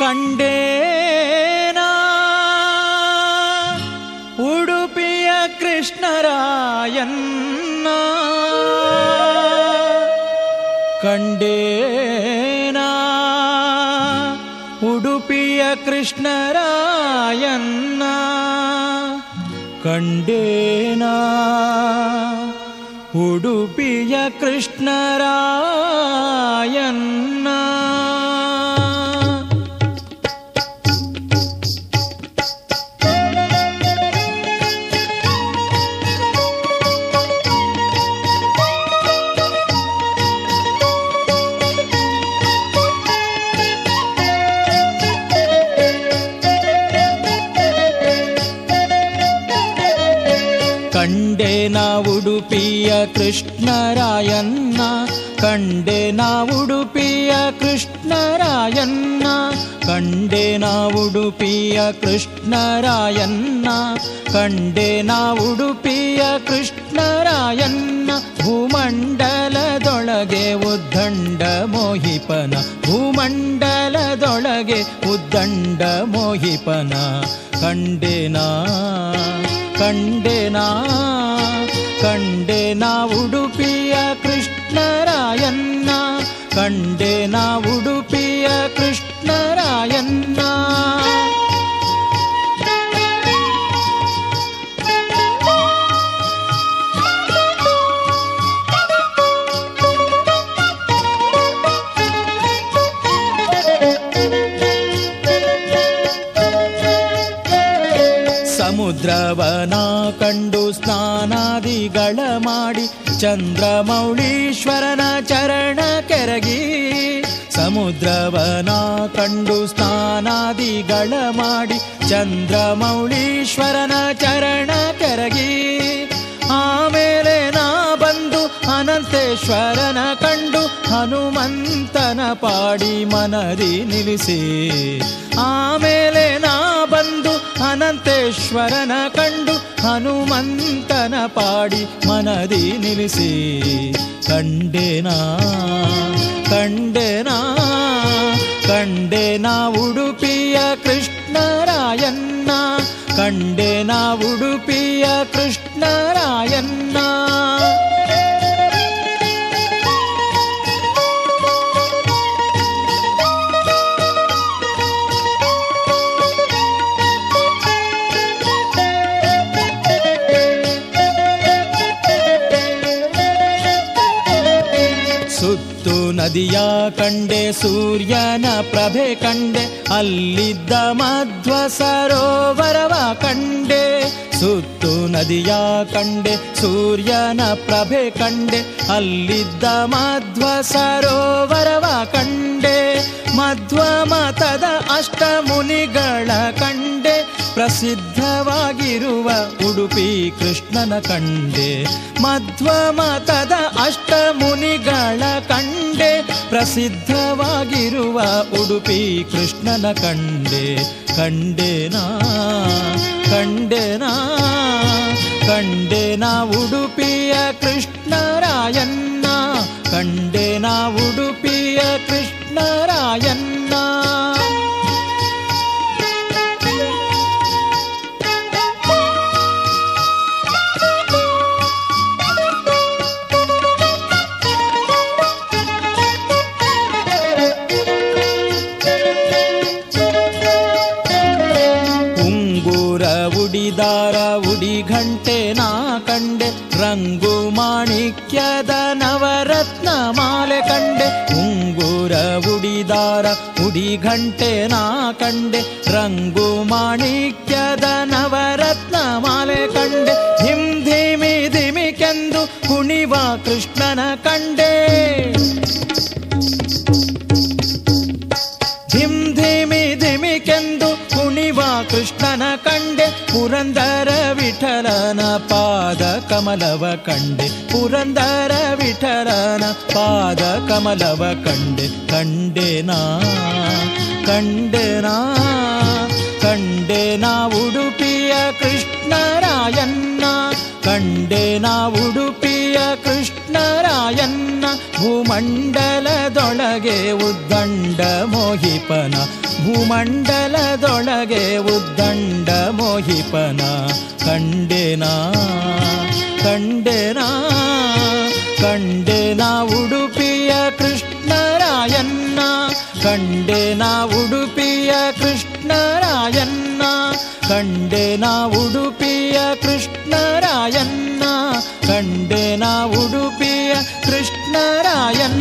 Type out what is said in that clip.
ಕಂಡೇನ ಉಡುಪಿಯ ಕೃಷ್ಣರಾಯನ್ನ ಕಂಡೇನ ಉಡುಪಿಯ ಕೃಷ್ಣರಾಯನ್ನ ಕಂಡೇನ ಉಡುಪಿಯ ಕೃಷ್ಣರಾಯನ್ನ ಕಂಡೆನ ಉಡುಪಿಯ ಕೃಷ್ಣರಾಯನ್ನ ನಾ ಉಡುಪಿಯ ಕೃಷ್ಣರಾಯನ್ನ ನಾ ಉಡುಪಿಯ ಕೃಷ್ಣರಾಯನ್ನ ನಾ ಉಡುಪಿಯ ಕೃಷ್ಣರಾಯನ್ನ ಭೂಮಂಡಲದೊಳಗೆ ಉದ್ದಂಡ ಮೋಹಿಪನ, ಭೂಮಂಡಲದೊಳಗೆ ಉದ್ದಂಡ ಮೋಹಿಪನ ಕಂಡೆನಾ ಕಂಡೆನಾ ಕಂಡೆನಾ ಉಡುಪಿಯ ಕೃಷ್ಣರಾಯನ್ನ ಕಂಡೆನಾ ಉಡುಪಿಯ ಕೃಷ್ಣರಾಯನ್ನ ಸಮುದ್ರವನ ಕಂಡು ಸ್ನಾನಾದಿಗಳ ಮಾಡಿ ಚಂದ್ರಮೌಳೀಶ್ವರನ ಚರಣ ಕೆರಗಿ. ಸಮುದ್ರವನ ಕಂಡು ಸ್ನಾನಾದಿಗಳ ಮಾಡಿ ಚಂದ್ರಮೌಳೀಶ್ವರನ ಚರಣ ಕೆರಗಿ. ಆಮೇಲೆ ನಾ ಬಂದು ಅನಂತೇಶ್ವರನ ಕಂಡು ಹನುಮಂತನ ಪಾಡಿ ಮನದಿ ನಿಲ್ಲಿಸಿ. ಆಮೇಲೆ ಅನಂತೇಶ್ವರನ ಕಂಡು ಹನುಮಂತನ ಪಾಡಿ ಮನದಿ ನಿಲ್ಲಿಸಿ. ಕಂಡೆನಾ ಕಂಡೆನಾ ಕಂಡೆನಾ ಉಡುಪಿಯ ಕೃಷ್ಣರಾಯಣ್ಣ. ಕಂಡೆನಾ ಉಡುಪಿಯ ಕೃಷ್ಣರಾಯನ್ನ ನದಿಯ ಕಂಡೆ, ಸೂರ್ಯನ ಪ್ರಭೆ ಕಂಡೆ, ಅಲ್ಲಿದ್ದ ಮಧ್ವ ಸರೋವರವ ಕಂಡೆ. ಸುತ್ತು ನದಿಯ ಕಂಡೆ, ಸೂರ್ಯನ ಪ್ರಭೆ ಕಂಡೆ, ಅಲ್ಲಿದ್ದ ಮಧ್ವ ಸರೋವರವ ಕಂಡೆ. ಮಧ್ವ ಮತದ ಅಷ್ಟಮುನಿಗಳ ಕಂಡೆ. ಪ್ರಸಿದ್ಧವಾಗಿರುವ ಉಡುಪಿ ಕೃಷ್ಣನ ಕಂಡೆ, ಮಧ್ವ ಮತದ ಅಷ್ಟಮುನಿಗಳ ಕಂಡೆ, ಪ್ರಸಿದ್ಧವಾಗಿರುವ ಉಡುಪಿ ಕೃಷ್ಣನ ಕಂಡೆ. ಕಂಡೆನಾ ಕಂಡೆನಾ ಕಂಡೆನಾ ಉಡುಪಿಯ ಕೃಷ್ಣರಾಯಣ್ಣ, ಕಂಡೆನಾ ಉಡುಪಿಯ ಕೃಷ್ಣರಾಯನ್ನ ಉಡಿ ಘಂಟೆ ನಾ ಕಂಡೆ, ರಂಗು ಮಾಣಿಕ್ಯದ ನವರತ್ನ ಮಾಲೆ ಕಂಡೆ, ಉಂಗುರ ಉಡಿದಾರ ಉಡಿ ಘಂಟೆ ನಾ ಕಂಡೆ, ರಂಗು ಮಾಣಿಕ್ಯದ ನವರತ್ನ ಮಾಲೆ ಕಂಡೆ, ಧಿಮ್ ಧಿಮಿ ಧಿಮಿಕೆಂದು ಕುಣಿವ ಕೃಷ್ಣನ ಕಂಡೆ. ವಿಠಲನ ಪಾದ ಕಮಲವ ಕಂಡೆ ಪುರಂದರ ವಿಠಲನ ಪಾದ ಕಮಲವ ಕಂಡೆ ಕಂಡೆನಾ ಕಂಡೆನಾ ಕಂಡೆನಾ ಉಡುಪಿಯ ಕೃಷ್ಣರಾಯನ್ನ ಕಂಡೆನಾ ಉಡುಪಿಯ ಕೃಷ್ಣರಾಯನ್ನ ಭೂಮಂಡಲದೊಳಗೆ ಉದ್ದಂಡ ಮೋಹಿಪನ. ಭೂಮಂಡಲದೊಳಗೆ ಉದ್ದಂಡ ಮೋಹಿಪನ. ಕಂಡೆನಾ ಕಂಡೆನಾ ಕಂಡೆನಾ ಉಡುಪಿಯ ಕೃಷ್ಣರಾಯನ್ನ ಕಂಡೆನಾ ಉಡುಪಿಯ ಕೃಷ್ಣರಾಯನ್ನ ಕಂಡೆನಾ ಉಡುಪಿಯ ಕೃಷ್ಣರಾಯಣ್ಣ. ूपीय कृष्णरायन्